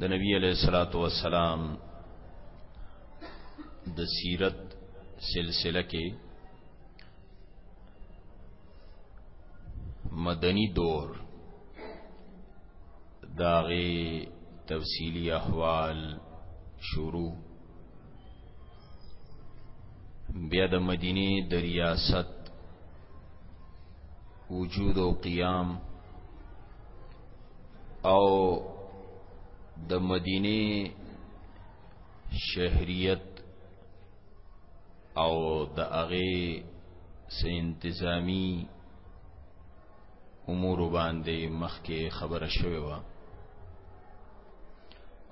د نبی علیہ الصلوۃ والسلام د سیرت سلسله کې مدنی دور داغه تفصیلی احوال شروع بیا د مدینه د ریاست وجود او قیام او د مدینه شهریت او د هغه سه انتظامی امور باندې مخکې خبره شوې و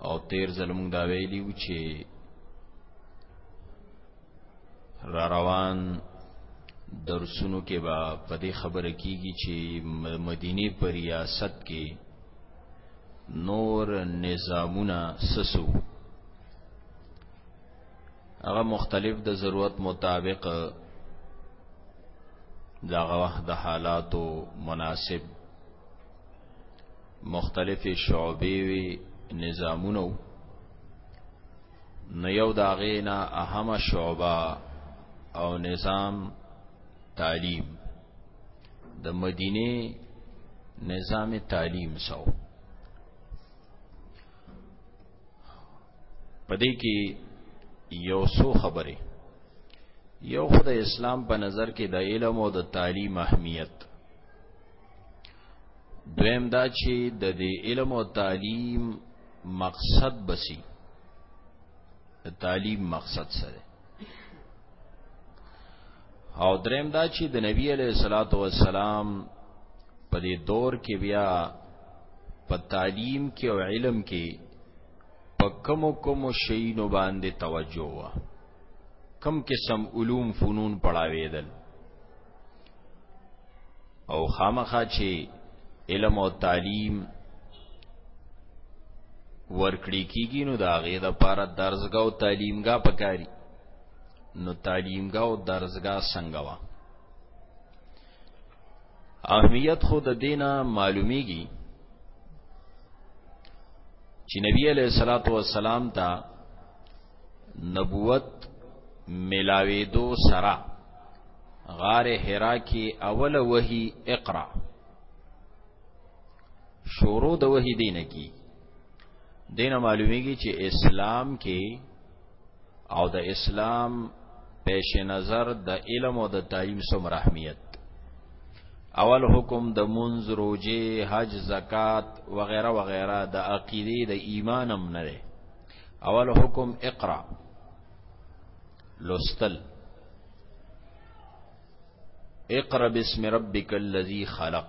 او تیر زلمون دا ویلی و چې را روان درسونو کې با په دې خبره کیږي چې مدینه پر ریاست کې نور نظامونه سسو هغه مختلف د ضرورت مطابق دغه وخت د حالاتو مناسب مختلف شعبې وی نظامونو نو یو دا غینا اهم شعبه او نظام تعلیم د مدینه نظام تعلیم سو پدې کې یو څو خبرې یو خود اسلام په نظر کې د علم او د تعلیم اهمیت دویم دا چې د دې علم او تعلیم مقصد بسی د تعلیم مقصد سره او دریم دا چې د نبی علیہ الصلوۃ والسلام په دې دور کې بیا په تعلیم کې او علم کې په کم کم شینو باندې توجه وا کم قسم علوم فنون پڑھاویدل او خامخا چې علم او تعلیم ورکړی کیږي نو دا غې د پاره درسګه او تعلیمګه پکاري نو تعلیمګه او درسګه څنګه وا اهمیت خو د دینه معلومیږي چې نبی علیہ الصلوۃ والسلام ته نبوت ملاوی دو سرا غار حرا کی اول وحی اقرا شروع د وحی دینه کی دینه معلومیږي چې اسلام کې او د اسلام پیش نظر د علم او د تعلیم سم رحمیت اول حکم د منځ روزه حج زکات وغیرہ وغیرہ د عقیده د ایمانم نه دی اول حکم اقرا لوستل اقرا بسم ربک الذی خلق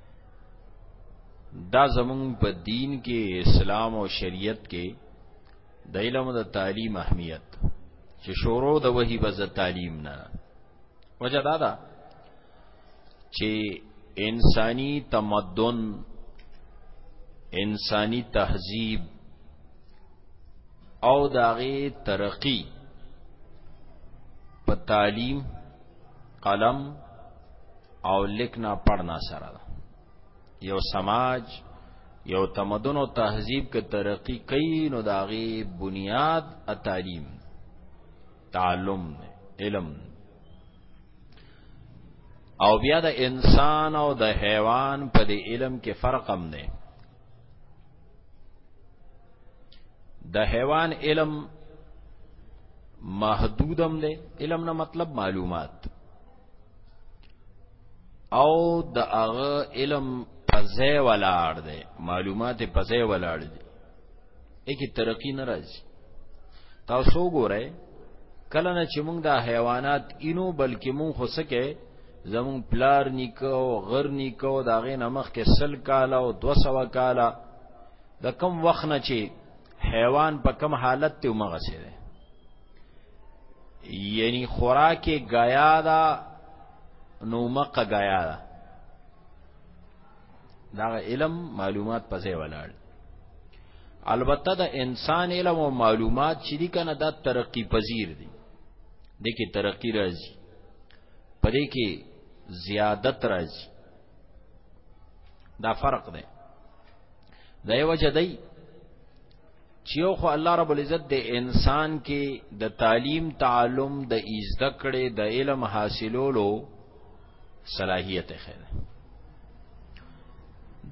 دا زمون په دین کې اسلام او شریعت کې د علم د تعلیم اهمیت چې شورو د وحی بز تعلیم نه وجه دا ده چې انسانی تمدن انسانی تهذیب او داغه ترقی په تعلیم قلم او لیکنا پڑھنا سره ده یو سماج یو تمدن او تهذیب کې ترقی کوي نو داغي بنیاد تعلیم تعلم علم او بیا د انسان او د حیوان په دې علم کې فرق هم نه د حیوان علم محدودم دی علم نه مطلب معلومات او د هغه علم پځه ولاړ دی معلومات پځه ولاړ دی اکی ترقی نه راځي تاسو ګورئ کله نه چې موږ د حیوانات اینو بلکې موږ خو سکه زمون پلار نیکه او غر نیکه او دا غې نمخ کې سل کاله او 200 کاله د کم وخت نه چې حیوان په کم حالت ته ومغه سي یعنی خوراکه غیا دا نو مقه غیا دا دا علم معلومات پځې ولاړ البته د انسان علم او معلومات چې دي کنه دا ترقی پذیر دي د کې ترقی راځي پدې کې زیادت راځي دا فرق دی دا یو وجه دی چې خو الله رب العزت د انسان کې د تعلیم تعلم د ایزده کړې د علم حاصلولو صلاحیت خیره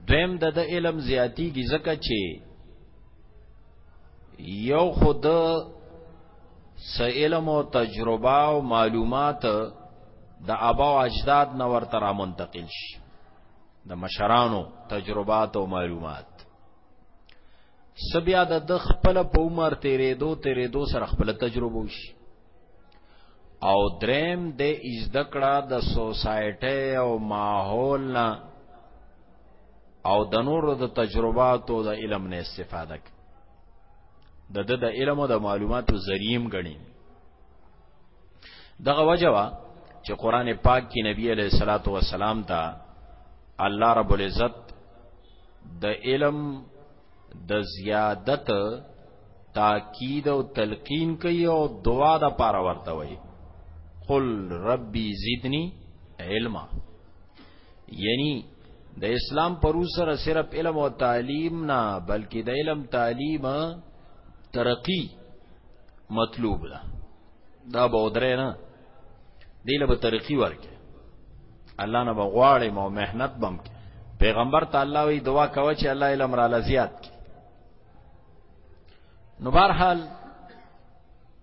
دویم د د علم زیاتی کی زکه چې یو خود سه علم او تجربه او معلومات د ابا او اجداد نه ورته را منتقل شي د مشرانو تجربات او معلومات سبیا د خپل په عمر تیرې دو تیرې دو سره خپل تجربه وشي او دریم د ازدکړه د سوسایټي او ماحول نه او د نورو د تجرباتو د علم نه استفاده کوي د د د علم او د معلوماتو ذریم غني دغه وجوا چې قران پاک کې نبی علیہ الصلوۃ والسلام ته الله رب العزت د علم د زیادت تاکید او تلقین کوي او دعا د پاره ورته وي قل ربي زدني علما یعنی د اسلام پرو سره صرف علم او تعلیم نه بلکې د علم تعلیم ترقی مطلوب ده دا به درې نه دیله به ترقی ورکې الله نه بغواړې مو مهنت بم کې پیغمبر تعالی وی دعا کوي چې الله علم را لزیات کې نو بهرحال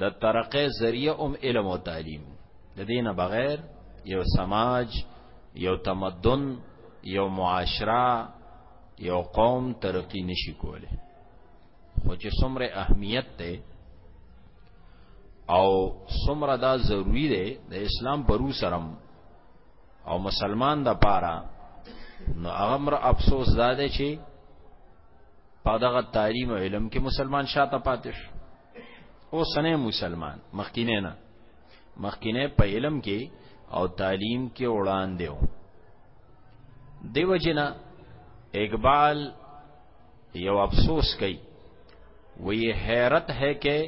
د ترقې ذریعہ ام علم او تعلیم د دینه بغیر یو سماج یو تمدن یو معاشره یو قوم ترقی نشي کوله خو چې څومره اهمیت ده او څومره دا ضروری ده د اسلام پرو سرم او مسلمان د پاره نو امر افسوس زده چې په دغه تعلیم او علم کې مسلمان شاته پاتې شو اوسنه مسلمان مخکینه نه مخکینه په علم کې او تعلیم کې وړاندې و دیو جنا اقبال یو افسوس کوي وی حیرت ہے کہ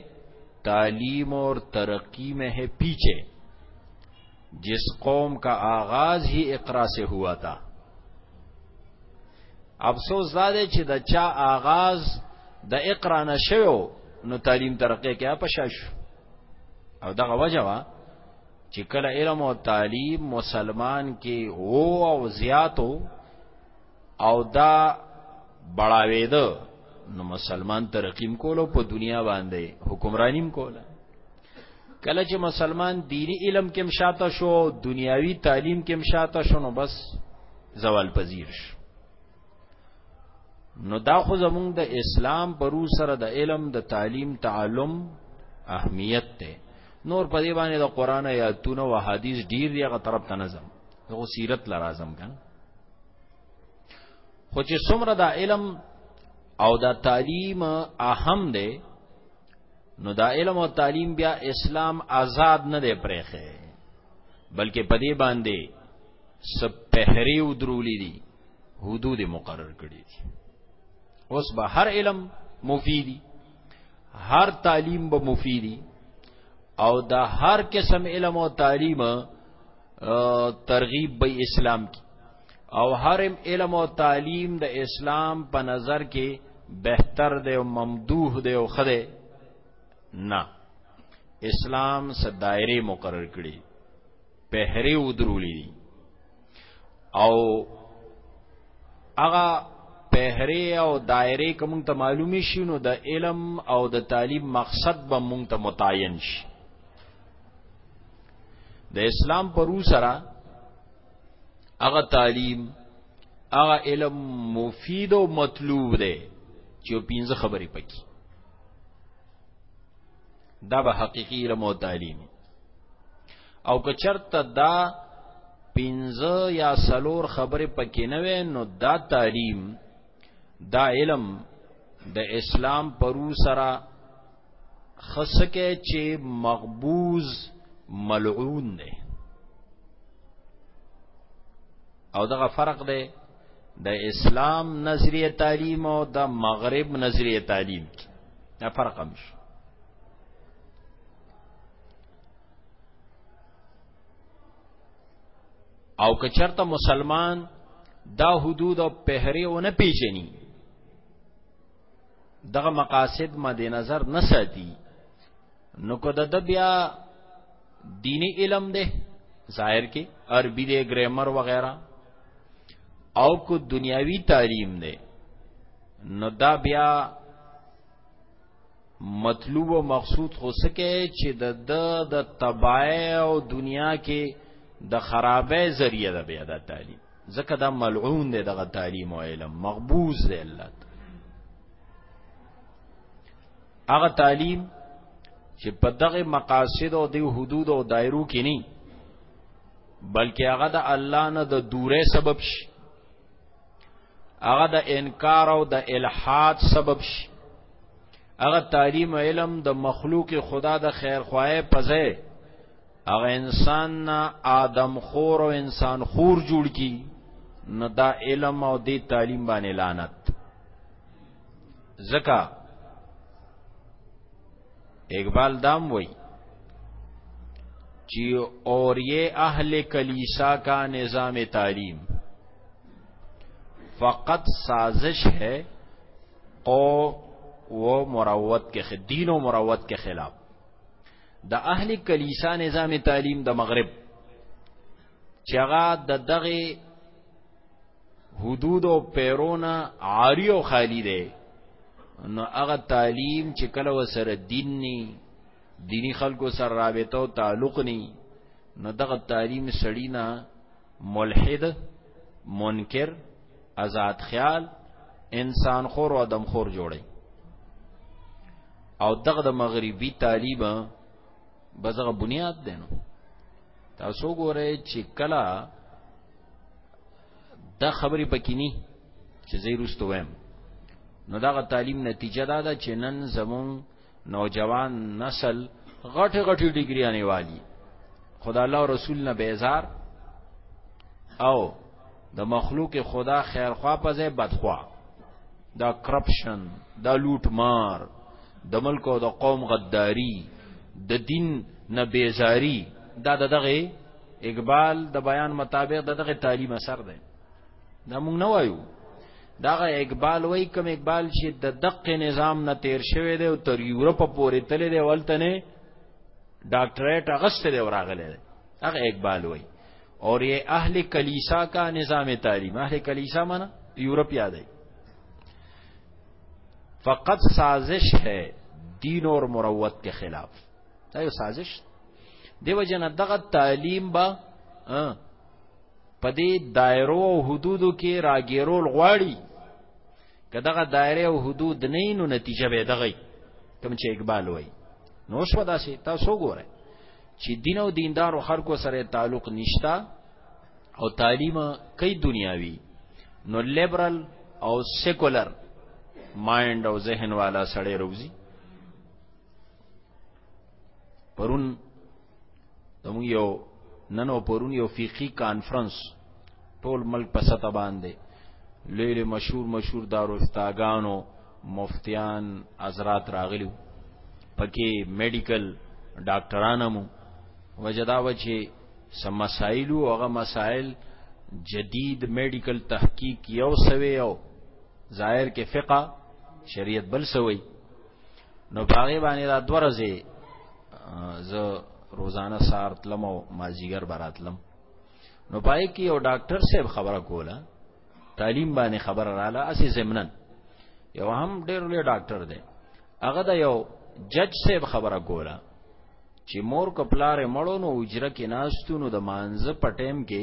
تعلیم اور ترقی میں ہے پیچھے جس قوم کا آغاز ہی اقرا سے ہوا تھا افسوس دا دی چې د چا آغاز د اقرا نشو نو تعلیم ترقه کې اپشاش او دغه وجه وا چې کله علم او تعلیم مسلمان کې وو او زیاتو او دا بڑاوید نو مسلمان ترقیم کولو په دنیا باندې حکمرانیم کوله کله چې مسلمان دینی علم کې مشاته شو دنیاوی تعلیم کې مشاته شو نو بس زوال پذیر شو نو دا خو زمونږ د اسلام پرو سره د علم د تعلیم تعلم اهمیت ته نور په دې باندې د قران آیاتونه او حدیث ډیر دی هغه طرف ته نظم دغه سیرت لرازم کن خو چې څومره د علم او د تعلیم اهم دی نو دا علم او تعلیم بیا اسلام آزاد نه دی پرېخه بلکې په دې باندې سب پهری او درولې دي حدود مقرر کړې دي اوس به هر علم مفیدی هر تعلیم به مفیدی او دا هر قسم علم او تعلیم ترغیب به اسلام کی او حرم علم او تعلیم د اسلام په نظر کې بهتر دی او ممدوح دی او خده نه اسلام څه دایره مقرر کړي پهری ودرولې دي او هغه پهری او دایره کوم ته معلومی شي نو د علم او د تعلیم مقصد به مونږ ته متعین شي د اسلام پرو سره هغه تعلیم هغه علم مفید او مطلوب دی چې پینځه خبرې پکې دا به حقيقي علم او تعلیم او که چرته دا پینځه یا سلور خبرې پکې نه وې نو دا تعلیم دا علم د اسلام پرو سره خسکه چې مغبوز ملعون دی او دغه فرق دی د اسلام نظریه تعلیم او د مغرب نظریه تعلیم کې دا فرق هم شو او که چرته مسلمان دا حدود او پهری و نه پیژني دغه مقاصد مد نظر نه ساتي نو کو د بیا دینی علم دی ظاهر کې عربي دی ګرامر وغیرہ او کو دنیاوی تعلیم دی نو دا بیا مطلوب او مقصود خو سکه چې د د تبای او دنیا کې د خرابې ذریعہ ده بیا د تعلیم ځکه دا ملعون دی دغه تعلیم او علم مقبوض دی الله هغه تعلیم چې په دغه مقاصد او د حدود او دایرو کې نه بلکې هغه د الله نه د دوره سبب شي هغه د انکار او د الحاد سبب شي هغه تعلیم علم د مخلوق خدا د خیر خواه په ځای هغه انسان نه آدم خور او انسان خور جوړ کی نو دا علم او دی تعلیم باندې لعنت زکا اقبال دام وای چی اور یہ اہل کلیسا کا نظام تعلیم فقط سازش ہے قو و مروت کے دین و مروت کے خلاف د اهل کلیسا نظام تعلیم د مغرب چې هغه د دغه حدود او پیرونه عاری او خالی دی نو هغه تعلیم چې کله وسره دین ني دینی خلکو سره رابطه او تعلق ني نو دغه تعلیم سړی نه ملحد منکر آزاد خیال انسان خور او آدم خور جوړي او دغه د مغربي طالب بزغه بنیاد دی نو تاسو ګورئ چې کلا د خبرې پکینی چې زیروستو ویم نو دغه تعلیم نتیجه دا ده چې نن زمون نوجوان نسل غټ غټ ډیګریانه والی خدا الله او رسول نه بیزار او د مخلوق خدا خیر خوا په ځای بدخوا دا کرپشن دا لوټ مار د ملک او د قوم غداری د دین نه بیزاری دا دغه اقبال د بیان مطابق دغه تعلیم اثر دی دا موږ نه وایو دغه اقبال وای کوم اقبال چې د دق نظام نه تیر شوی دی او تر یورپ پورې تللی دی ولته نه ډاکټریټ اغست دی وراغلی دی هغه اقبال وای اور یہ اهل کلیسا کا نظام تعلیم اهل کلیسا معنی یورپ یاد ہے فقط سازش ہے دین اور مروت کے خلاف دا یو سازش دیو جن دغه تعلیم با په دې دایرو او حدودو کې راګیرول غواړي که دغه دایره او حدود نه نو نتیجه به دغه کوم چې اقبال وای نو شو داسې تاسو ګوره چې دین او دیندارو خلکو سره تعلق نشتا او تعلیم کئی دنیاوی نو لیبرل او سیکولر مایند او ذهن والا سړی روزي پرون زموږ یو نن او پرون یو فقهي کانفرنس ټول ملک په سطح باندې لیل مشهور مشهور داروستاګانو مفتیان حضرات راغلیو پکې میډیکل ډاکټرانمو وجدا وچی سم مسائل او هغه مسائل جدید میډیکل تحقیق یو سوي او ظاهر کې فقہ شریعت بل سوي نو باغې باندې دا دوه ورځې زه روزانه سار تلم او مازیګر براتلم نو پای کې یو ډاکټر صاحب خبره کوله تعلیم باندې خبره رااله اسی زمنن یو هم ډېر لوی ډاکټر دی هغه دا یو جج صاحب خبره کوله چې مور کپلار مړو نو اجره کې ناستونو د مانزه پټیم کې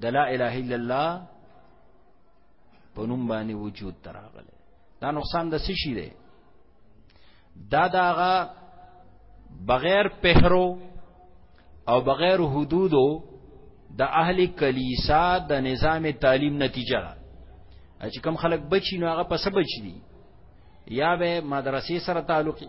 د لا اله الا الله په نوم باندې وجود تراغله دا نقصان د څه شي دی دا داغه بغیر پهرو او بغیر حدودو د اهل کلیسا د نظام تعلیم نتیجه ده چې کم خلک بچی نو هغه پس بچ دي یا به مدرسې سره تعلقي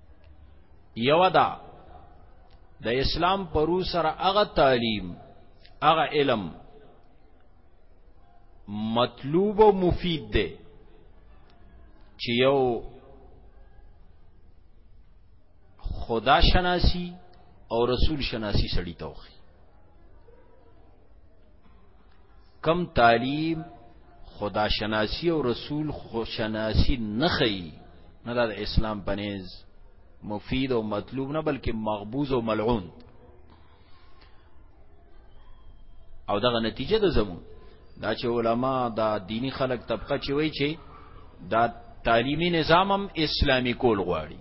یو دا د اسلام پرو سره هغه تعلیم هغه علم مطلوب و مفید دی چې یو خدا شناسی او رسول شناسی سړی توخی کم تعلیم خدا شناسی او رسول خو شناسی نخی نه د اسلام بنیز مفید او مطلوب نه بلکې مغبوز او ملعون او دغه نتیجه د زمون دا چې علما دا دینی خلق طبقه چې وای چې دا تعلیمی نظام هم اسلامی کول غواړي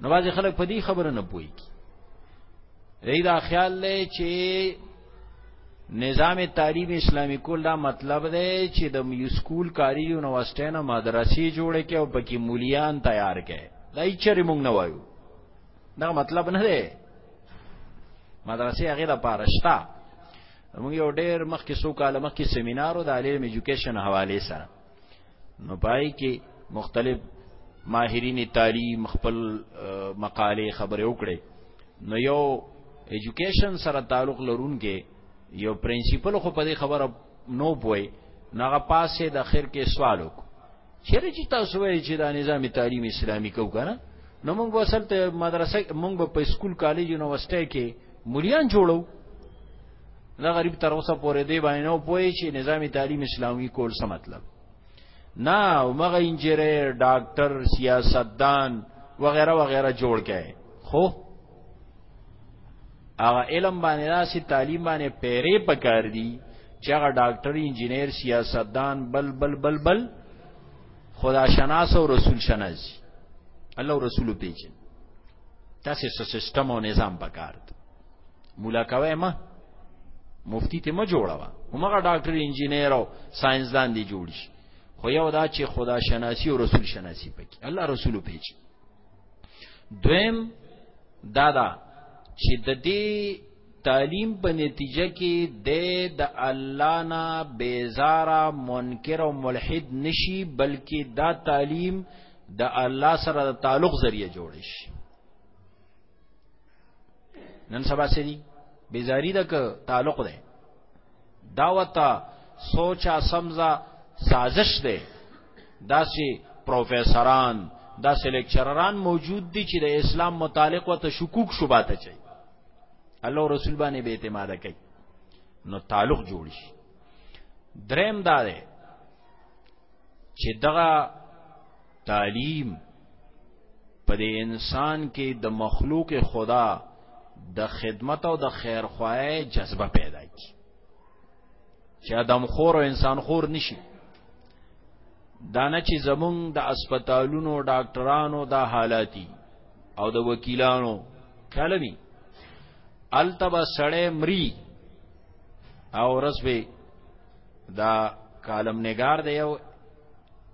نو باز خلک په دې خبره نه پوي کی دې دا خیال لې چې نظام تعلیم اسلامی کول دا مطلب دی چې د یو سکول کاری یونیورسيټي نه مدرسې جوړې کې او پکې مولیان تیار کې دا یې چرې مونږ نه وایو دا مطلب نه دی مدرسې هغه د پارشتا موږ یو ډېر مخکې سو کال مخکې سیمینارو د علم ایجوکیشن حواله سره نو پای کې مختلف ماهرین تعلیم خپل مقاله خبره وکړي نو یو ایجوکیشن سره تعلق لرونکي یو پرنسپل خو په دې خبره نو پوي ناغه پاسه د اخر کې سوال وک چیرې چې تاسو وایي چې دا نظام تعلیم اسلامي کو کنه نو موږ وسلته مدرسې موږ په سکول کالج یونیورسيټي کې مليان جوړو دا غریب تر اوسه پورې دی باندې نو پوي چې نظامی تعلیم اسلامي کول څه مطلب نه مغه انجینر ډاکټر سیاستدان وغیرہ وغیرہ جوړ کړي خو هغه علم باندې داسې تعلیم باندې پیری پکار دي چې هغه ډاکټر انجینر سیاستدان بل بل بل بل خدا شناس او رسول شناس الله او رسول پیژن تاسو سیستم او نظام پکار دي مولا کوي ما مفتی ته ما جوړاوه همغه ډاکټر انجینیر او ساينسدان دی جوړ شي خو یو دا چې خدا شناسی او رسول شناسی پکې الله رسول پیچ دویم دادا چې د دې تعلیم په نتیجه کې د د الله نه بیزارا منکر او ملحد نشي بلکې دا تعلیم د الله سره د تعلق ذریعہ جوړ شي نن سبا سری بیزاری ده که تعلق ده داوتا سوچا سمزا سازش ده داسې پروفیسوران داسې لیکچرران موجود دي چې د اسلام متعلق وته شکوک شوبات چي الله رسول باندې به اعتماد کوي نو تعلق جوړ شي دریم دا ده چې دغه تعلیم په دې انسان کې د مخلوق خدا د خدمت او د خیر خوای جذبه پیدا کی چې ادم خور او انسان خور نشي دانه چې زمونږ د اسپیتالونو ډاکټرانو دا حالاتي او د وکیلانو کله وی التبا سړی مری او رسوي دا کالم نگار دی یو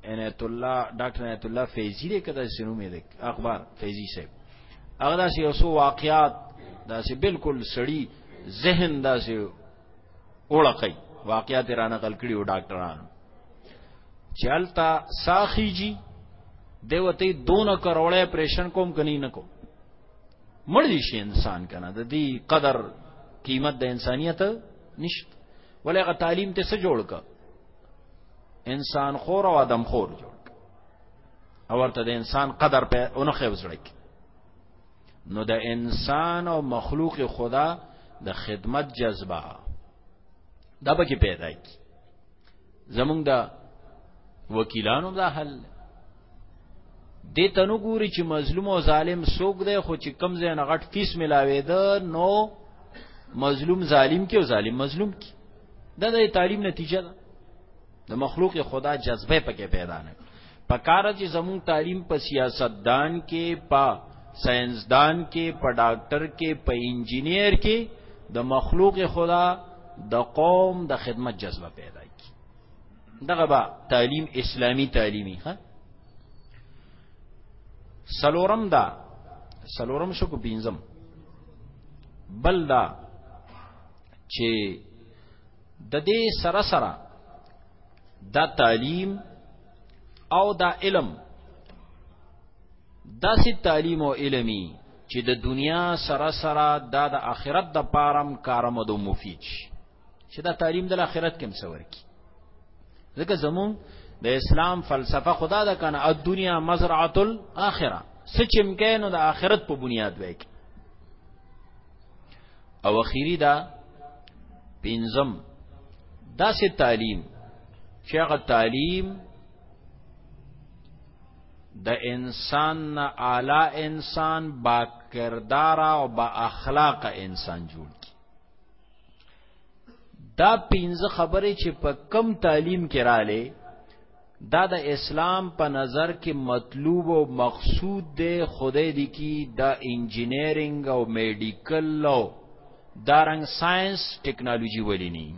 عنایت الله ډاکټر عنایت الله فیضی دې کده سينو مې دې اخبار فیضی صاحب هغه داسې یو څو واقعات داسې بالکل سړی ذهن داسې اوړقای واقعات را نقل کړي او ډاکټرانو چلتا ساخی جی دیوته دون کروڑے پریشن کوم کنی نکو مړ دي شي انسان کنه د دې قدر قیمت د انسانیت نشته ولې غ تعلیم ته څه جوړ کا انسان خور او ادم خور جوړ او ورته د انسان قدر په اونو خېوزړی نو د انسان او مخلوق خدا د خدمت جذبه دا به کې پیدا کی زمونږ د وکیلانو دا حل دې تنو ګوري چې مظلوم او ظالم سوق دی خو چې کم زین غټ فیس ملاوي ده نو مظلوم ظالم کې او ظالم مظلوم کې دا د تعلیم نتیجه ده د مخلوق خدا جذبه پکې پیدا نه پکاره چې زموږ تعلیم په سیاستدان کې په ساينسدان کې په ډاکټر کې په انجنیر کې د مخلوق خدا د قوم د خدمت جذبه پیدا کی دغه با تعلیم اسلامی تعلیمی ها سلورم دا سلورم شو کو بینزم بل دا چې د دې سره سره دا تعلیم او دا علم دا سي تعلیم او علمي چې د دنیا سره سره دا د آخرت د پارم کارمدو مفید شي چې دا تعلیم د آخرت کې مسور کی ځکه زمون د اسلام فلسفه خدا دا کنه د دنیا مزرعه الاخره سچم کینو د آخرت په بنیاد وای کی او اخیری دا پنځم دا سه تعلیم چې هغه تعلیم د انسان نه اعلی انسان با کردار او با اخلاق انسان جوړ کی دا پنځه خبرې چې په کم تعلیم کې رااله دا د اسلام په نظر کې مطلوب او مقصود دی خدای دی کی دا انجینیرینګ او میډیکل او دارنګ ساينس ټکنالوژي ولینی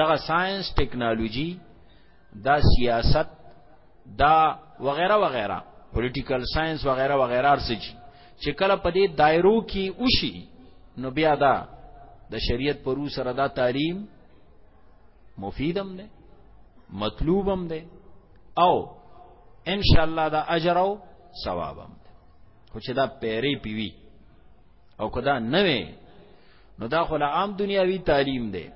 دغه ساينس ټکنالوژي دا سیاست دا وغیرہ وغیرہ پولیټیکل ساينس وغیرہ وغیرہ ارسج چې کله په دې دایرو کې وشي نو بیا دا د شریعت پرو سره دا تعلیم مفیدم ده مطلوبم ده او ان شاء الله دا اجر او ثوابم ده خو چې دا پیری پیوي او کدا نه وي نو دا خو عام دنیاوی تعلیم ده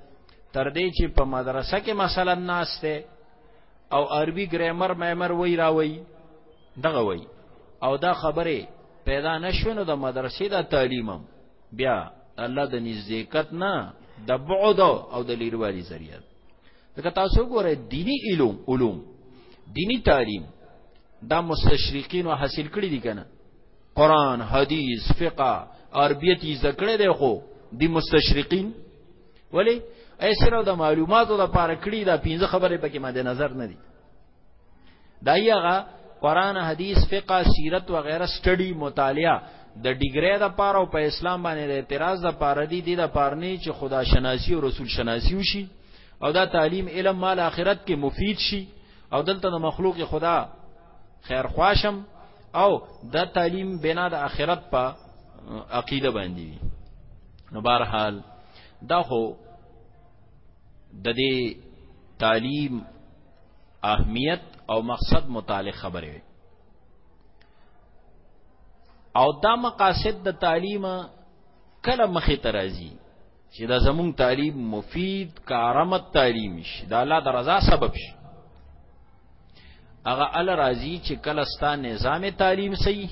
تر دې چې په مدرسه کې مثلا ناشته او عربي ګرامر مېمر وای راوي دغه وای او دا خبره پیدا نشونه د مدرسې د تعلیمم بیا الله د نزدېکت نه د بعد او د لیروالی ذریعہ ده تاسو ګورئ دینی علوم علوم دینی تعلیم دا مستشرقین او حاصل کړی دي کنه قران حدیث فقه عربیت یې ذکر دی خو دی مستشرقین ولی ایسره د معلوماتو د پاره کړی دا پنځه خبره پکې ماده نظر نه دي دا یغه قران حدیث فقہ سیرت و غیره سټډي مطالعه د ډیګری د پاره او په اسلام باندې د اعتراض د پاره دی د پاره نه چې خدا شناسی او رسول شناسی وشي او دا تعلیم علم مال آخرت کې مفید شي او دلته د مخلوق خدا خیر خواشم او دا تعلیم بنا د آخرت په عقیده باندې نو بهرحال دا خو د دې تعلیم اهمیت او مقصد متعلق خبرې وي او دا مقاصد د تعلیم کله مخې ته راځي چې دا زموږ تعلیم مفید کارمت تعلیم شي دا الله د رضا سبب شي هغه ال راضی چې کله ستا نظام تعلیم صحیح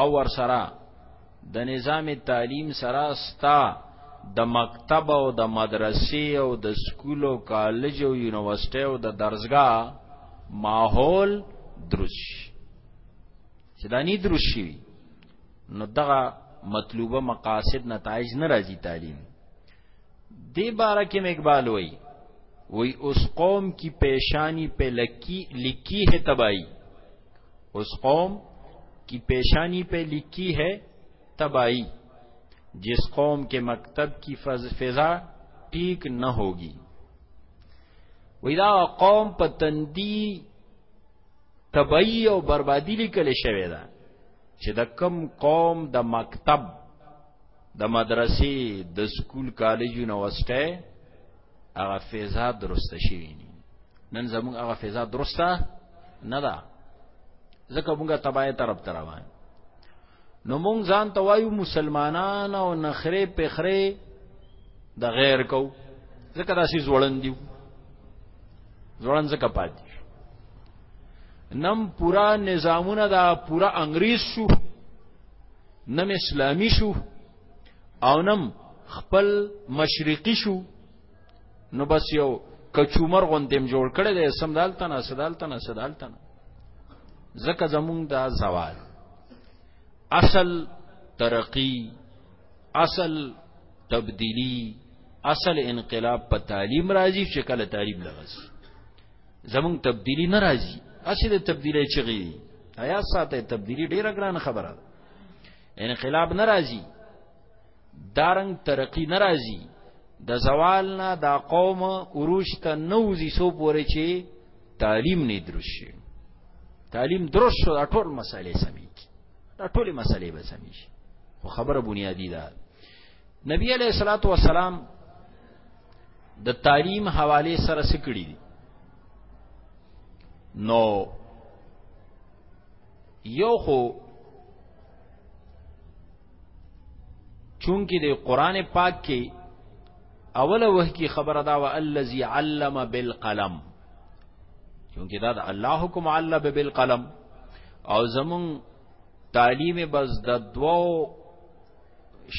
او ور سره د نظام تعلیم سره ستا د مکتب او د مدرسې او د سکول او کالج او یونیورسيټي او د درسګا ماحول درش چې دا ني درش شي نو دغه مطلوبه مقاصد نتایج نه راځي تعلیم دی بارہ کې مقبال وای وای اوس قوم کی پیشانی په لکی لکی ہے تباہی اس قوم کی پیشانی پہ لکھی ہے تباہی جس قوم کے مکتب کی فضا ٹھیک نہ ہوگی ویدا قوم په تندی تبعی او بربادی لیکل شوی دا چې د کم قوم د مکتب د مدرسې د سکول کالج یونیورسيټي هغه فیضا درسته شوی نه نن زموږ هغه فیضا درسته نه ده ځکه موږ تبای طرف ته روان نو موږ ځان ته وایو مسلمانان او نخره پخره د غیر کو ځکه داسې زوړن دیو زوړن ځکه پاتې نم پورا نظامونه دا پورا انګریز شو نم اسلامی شو او نم خپل مشرقي شو نو بس یو کچومر غوندم جوړ کړی دی سم دالته نه سدالته نه سدالته نه زکه زمونږ دا زوال اصل ترقی اصل تبدیلی اصل انقلاب په تعلیم راځي چې کله تعلیم لغس زمونږ تبدیلی نه راځي اصل تبدیلی چغي حیا ساته تبدیلی ډیره ګران خبره ده انقلاب ناراضي دارنګ ترقی ناراضي د زوال نه دا قوم عروج ته نوځي سو پورې چې تعلیم نه درش شي تعلیم درش شو دا ټول مسالې سمې کی دا ټول مسالې به سمې شي خو خبره بنیادی ده نبی علیہ الصلوۃ والسلام د تعلیم حواله سره سکړی دي نو یو خو چونکی د قران پاک کې اوله وه کې خبره دا و الذي علم بالقلم چونکی دا د الله حکم علم بالقلم او زمون تعلیم بس د دوو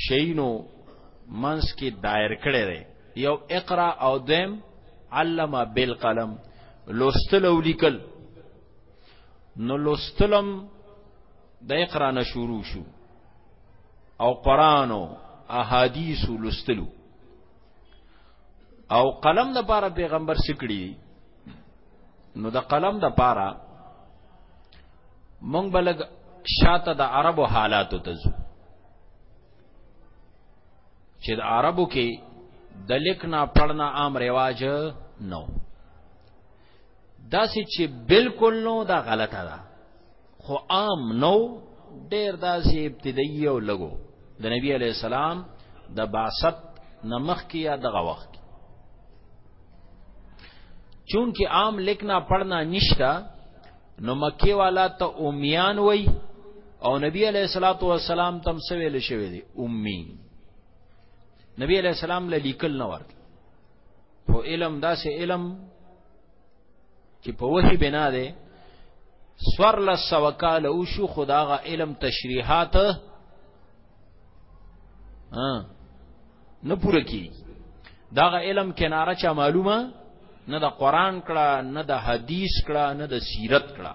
شینو منس کې دایر کړي دی یو اقرا او دیم علم بالقلم لوستل او لیکل نو لستلم د اقرا نه شروع شو او قران او احادیث لستلو او قلم د پاره پیغمبر سکړي نو د قلم د پاره مونږ بلګ شاته د عربو حالاتو ته ځو چې د عربو کې د لیکنا پړنا عام رواج نو دا سې چې بالکل نو دا غلطه ده خو عام نو ډیر دا سې ابتدایي او لګو د نبی علی السلام د بعثت نمخ کې یا دغه وخت چونکه عام لیکنا پڑھنا نشتا نو مکی والا ته امیان وای او نبی علیہ الصلات والسلام تم سویل شوی دی امی نبی علیہ السلام له لیکل نه ورته په علم داسې علم چې په وحي بنا ده سور لس وکال او شو خداغه علم تشریحات ها نه پوره کی داغه علم کناره چا معلومه نه د قران کړه نه د حدیث کړه نه د سیرت کړه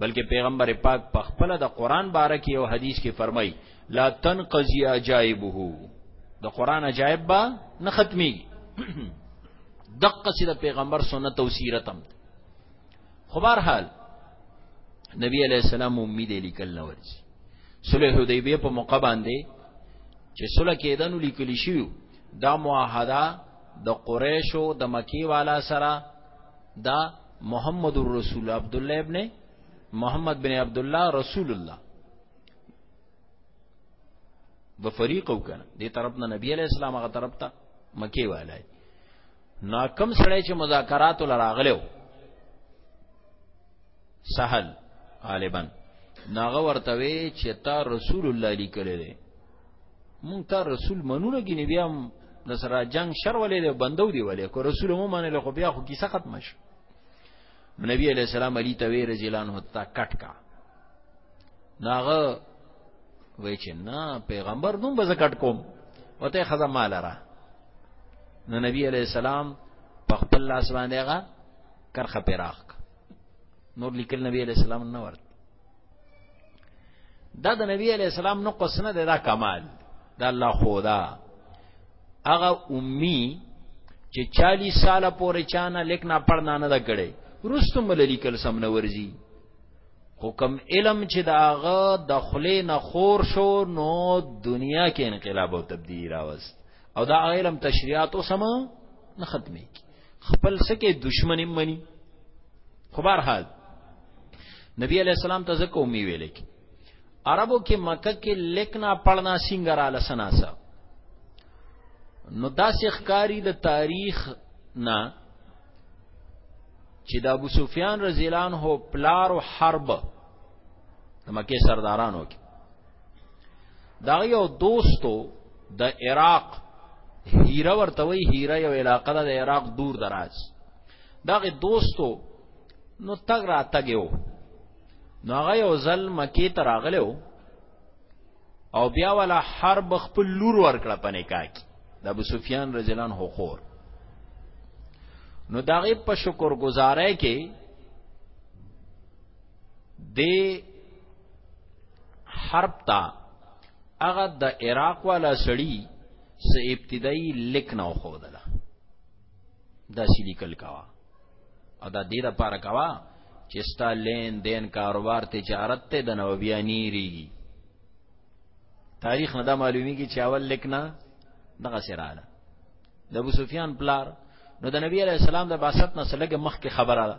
بلکې پیغمبر پاک په خپل د قران باره کې او حدیث کې فرمایي لا تنقضی عجائبه د قران عجائب با نه ختمي دقه سي د پیغمبر سنت او سیرت هم خو بهر حال نبی علیہ السلام امید لیکل نه ورسي صلح حدیبیه په موقع باندې چې صلح کېدنو لیکل شي دا معاهده د قریشو د مکی والا سره دا محمد الرسول عبد الله ابن محمد بن عبد الله رسول الله به فریق او کنه دې طرف نه نبی علی السلام هغه طرف ته مکی والای نا کم سړی چې مذاکرات لراغلو سهل غالبا ناغه ورته وی چې تا رسول الله لیکل دی مونږ تا رسول منونه غنی بیا نصر جنگ شر ولې دی بندو دی ولې کو رسول مو منل خو بیا خو کیسه ختم شي نو نبی علیہ السلام علی ته وی رضی الله عنه تا کټ کا ناغه وای چې نه پیغمبر دوم به کټ کوم وته خزه مال را نو نبی علیہ السلام په خپل لاس باندې هغه کرخه پیراخ نور لیکل نبی علیہ السلام نه ورته دا د نبی علی السلام نو قصنه ده دا کمال دا الله خدا هغه امي چې 40 سال پورې چانه لیکنا پڑھنا نه دا کړي رستم مللی کل سم نه ورزي خو کم علم چې دا هغه د خلې نه خور شو نو دنیا کې انقلاب او تبدیل راوست او دا علم تشریعات او سم نه ختمي خپل سکه دشمن منی خو بهر حال نبی علیہ السلام ته زکه می ویل کی عربو کې مکه کې لیکنا پړنا سنگرا لسناسا نو داسې ښکاری د تاریخ نه چې د ابو سفیان رضی الله عنه پلار او حرب د مکه سردارانو کې دا یو دوستو د عراق هیره ورته وی هیره یو علاقه ده د عراق دور دراز دغه دوستو نو تګ را تګیو نو هغه یو ځل مکی ته راغلو او بیا ولا حرب خپل لور ورکړه پنه کاک د ابو سفیان رضی الله عنه خور نو داغه په شکر گزارای کې دی حرب تا هغه د عراق والا سړی سه ابتدایي لیک نه خودله دا سی لیکل کاوه او دا دې لپاره کاوه چې ستا لین دین کاروبار تجارت ته د نوبیانی ریږي تاریخ نه دا معلومیږي چې اول لیک نه دغه سراله د ابو سفیان پلار نو د نبی علی السلام د بعثت نه سلګه مخکې خبره ده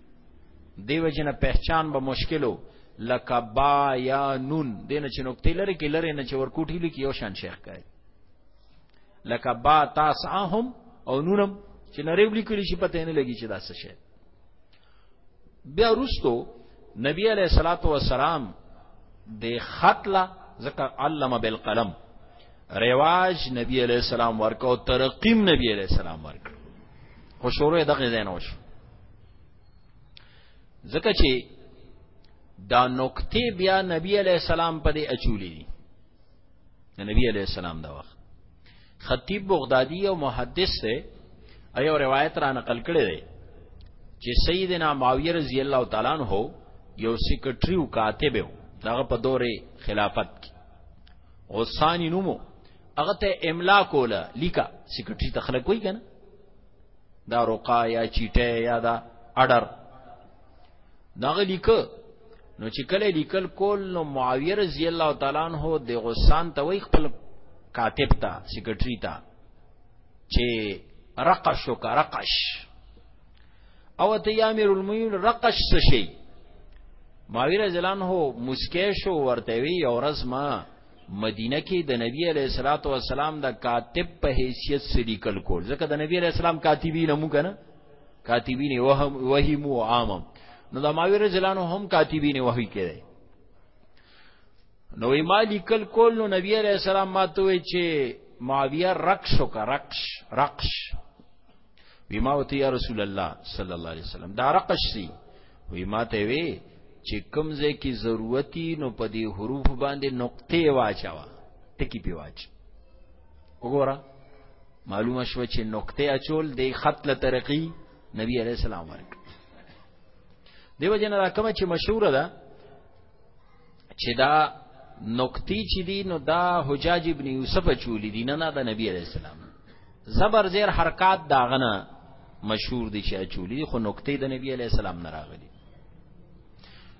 دیو جن پہچان به مشکلو لکه با یا نون دینه چې نقطې لري کې لري نه چې ورکوټی لیکي یو شان شیخ کوي لکه با تاسعهم او نونم چې نری لیکلی شي پته نه لګي چې دا څه شي بیا رستو نبی علیہ الصلوۃ والسلام د خط لا ذکر علم بالقلم رواج نبی علیہ السلام ورکو ترقیم نبی علیہ السلام ورکو خو شروع دغه زینوش ځکه چې دا نقطې بیا نبی علی السلام په دې اچولې دي د نبی علی السلام دا وخت خطیب بغدادي او محدث دی ایو روایت را نقل کړی دی چې سیدنا معاویه رضی الله تعالی عنہ یو سیکرټری او کاتب و دغه په دورې خلافت کې غسانی نومو هغه ته املا کوله لیکا سیکرټری تخلق کوي کنه دا رقا یا چیټه یا دا اډر دغه لیک نو چې کله لیکل کول نو معاویه رضی الله تعالی عنہ د غسان ته وی خپل کاتب ته سیکریټری ته چې رقش وک رقش او ته یا امیر المؤمنین رقش څه شي معاویه رضی الله عنہ مسکه شو ورته وی اورز ما مدینه کې د نبی علیہ الصلات والسلام د کاتب په حیثیت سلیکل کول ځکه د نبی علیہ السلام کاتبین مو کنه کاتبین وهم وحی مو عام نو د ماوی رجلانو هم کاتبین وحی کړي نو ما لیکل کول نو نبی علیہ السلام ماته وی چې معاویه رقش وکړه رقش رقش وی ما وته یا رسول الله صلی الله علیه وسلم دا رقش سی وی ما ته وی چې کمزه کی ضرورتي نو په دې حروف باندې نقطې واچوا ټکی په واچ وګوره معلومه شو چې نقطې اچول د خط له طریقې نبی علیہ السلام ورک دیو جن را کوم چې مشهور ده چې دا نقطې چې دي نو دا حجاج ابن یوسف چولی دي نه نه د نبی علیہ السلام زبر زیر حرکات داغنا مشهور دي چې اچولي خو نقطې د نبی علی السلام نه راغلي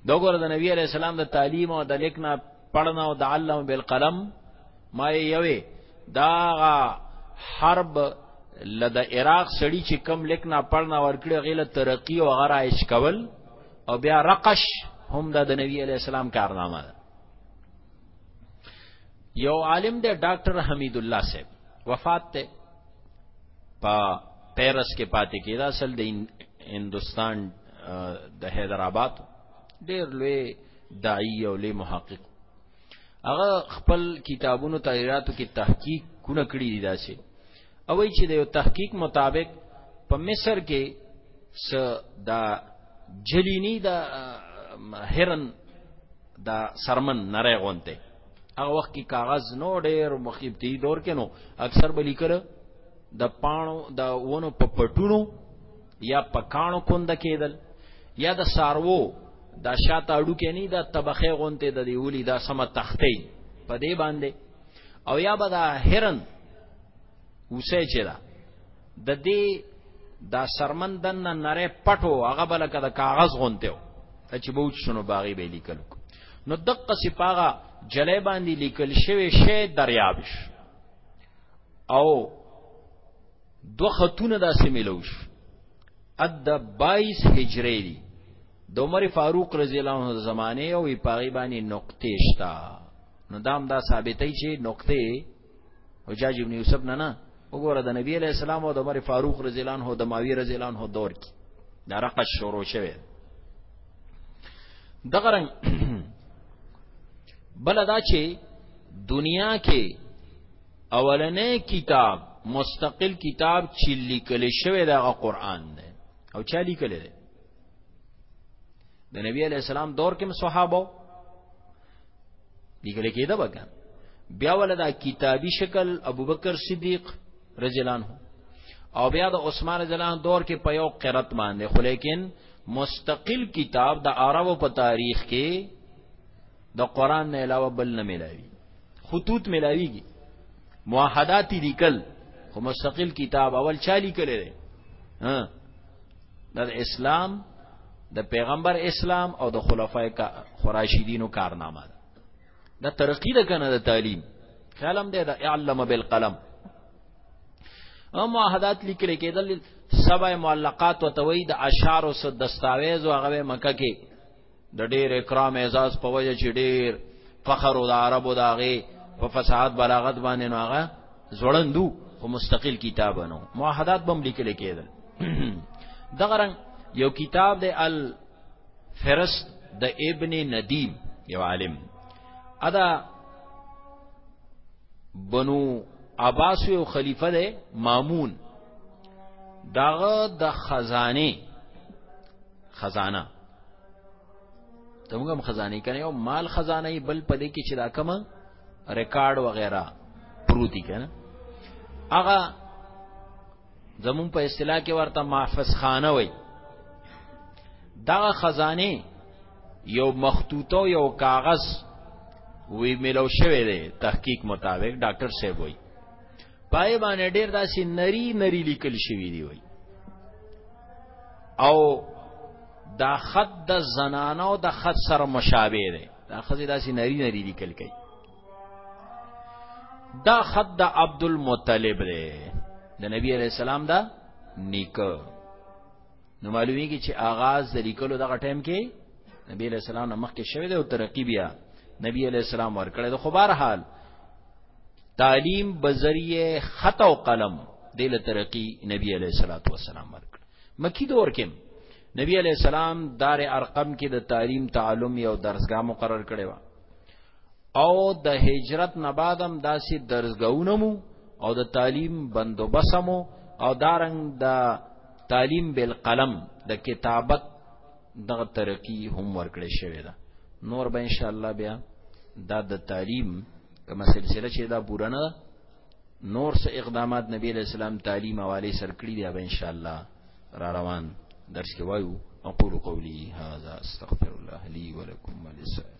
دا ګور د نبی علی السلام د تعلیم او د لیکنا پڑھنا او د علم بالقلم ما یوي دا حرب لد عراق سړی چې کم لیکنا پڑھنا ورکړي غیله ترقی او غرایش کول او بیا رقش هم د نبی علی السلام کارنامه ده یو عالم دی ډاکټر حمید الله صاحب وفات ته په پیرس کې پاتې کیدا اصل د هندستان د حیدرآباد ډیر لوی داعی او لوی محقق هغه خپل کتابونو تحریراتو کې تحقیق کونه کړی دی داسې او وی چې د یو تحقیق مطابق په مصر کې س دا جلینی دا هرن دا سرمن نره غونته هغه وخت کې کاغذ نو ډېر مخیبتی دور کې نو اکثر به لیکل د پانو د ونو په پټونو یا په کانو کوند کېدل یا د سارو دا شاته اډو کې نه دا طبخه غونته د دی ولي دا سم تختې په دې باندې او یا به دا هرن وسه چې دا د دې دا سرمن دنه نری پټو هغه بلکه د کاغذ غونته و چې به وچونو باغی به لیکل نو دقه سپاغه جلې باندې لیکل شوی شی دریابش او دو خطونه داسې ملوش اد 22 هجری دی د عمر فاروق رضی الله عنه زمانه او پاغي باندې نقطې شتا نو دام دا ثابتې چې نقطې حجاج ابن یوسف نه نه وګوره د نبی علی السلام او د عمر فاروق رضی الله عنه او د معاویه رضی الله عنه دور کې دا رقص شروع شوه دغه رنګ بل دا چې دنیا کې اولنې کتاب مستقل کتاب چې لیکل شوی دا قرآن دی او چا لیکل دی د نبی علی السلام دور کې صحابه لیکل کېده وګا بیا ولدا کتابی شکل ابوبکر صدیق رضی الله عنه او بیا د عثمان رضی الله دور کې په یو قرت باندې خو لیکن مستقل کتاب د عربو په تاریخ کې د قران نه علاوه بل نه ملاوي خطوط ملاويږي موحدات لیکل خو مستقل کتاب اول چا لیکل دی ها دا د اسلام د پیغمبر اسلام او د خلفای خوراشیدینو کارنامه ده دا ترقی ده کنه د تعلیم خیالم ده د علم بالقلم او معاهدات لیکل کېدل سبا معلقات او توید اشعار او دستاویز او هغه مکه کې د ډیر اکرام اعزاز په وجه چې ډیر فخر او د عربو د هغه په فصاحت بلاغت باندې نو هغه زړندو خو مستقل کتاب نو معاهدات بم لیکل کېدل دغه رنګ یو کتاب د الفرست د ابن ندیم یو عالم ادا بنو عباس یو خلیفہ دی مامون داغه د خزانه خزانه تمګه هم خزانه کنه او مال خزانه بل پدې کې چې دا کوم ریکارډ وغیرہ پروتي کنه هغه زمون په اصطلاح کې ورته محفظ خانه وای دا خزانه یو مخطوطه یو کاغذ وی ملو شوی دی تحقیق مطابق ډاکټر صاحب وای پای باندې ډیر داسې نری نری لیکل شوی دی وای او دا خط د زنانه او د خط سره مشابه دی دا خزه داسې نری نری لیکل کوي دا خط د عبد المطلب دی د نبی علی السلام دا نیکه نو معلومیږي چې آغاز د لیکلو دغه ټایم کې نبی علی السلام مخکې شوی دی او ترقی بیا نبی علی السلام ورکړی د خبر حال تعلیم بذریعه خط او قلم دله ترقی نبی علیہ الصلوۃ والسلام ورکړ مکی دور کې نبی علیہ السلام دار ارقم کې د تعلیم تعلم یو درسګاه مقرر کړی و او د هجرت نه بعدم داسې درسګاونمو او د تعلیم بندوبسمو او دارنګ د دا تعلیم بالقلم د کتابت دغه ترقی هم ورکړې شوې ده نور به ان شاء الله بیا دا د تعلیم کومه سلسله چې دا پوره نه نور څه اقدامات نبی علیہ السلام تعلیم حواله سر کړی دی به ان شاء الله را روان درس کې وایو اقول قولی هذا استغفر الله لي ولكم ولسائر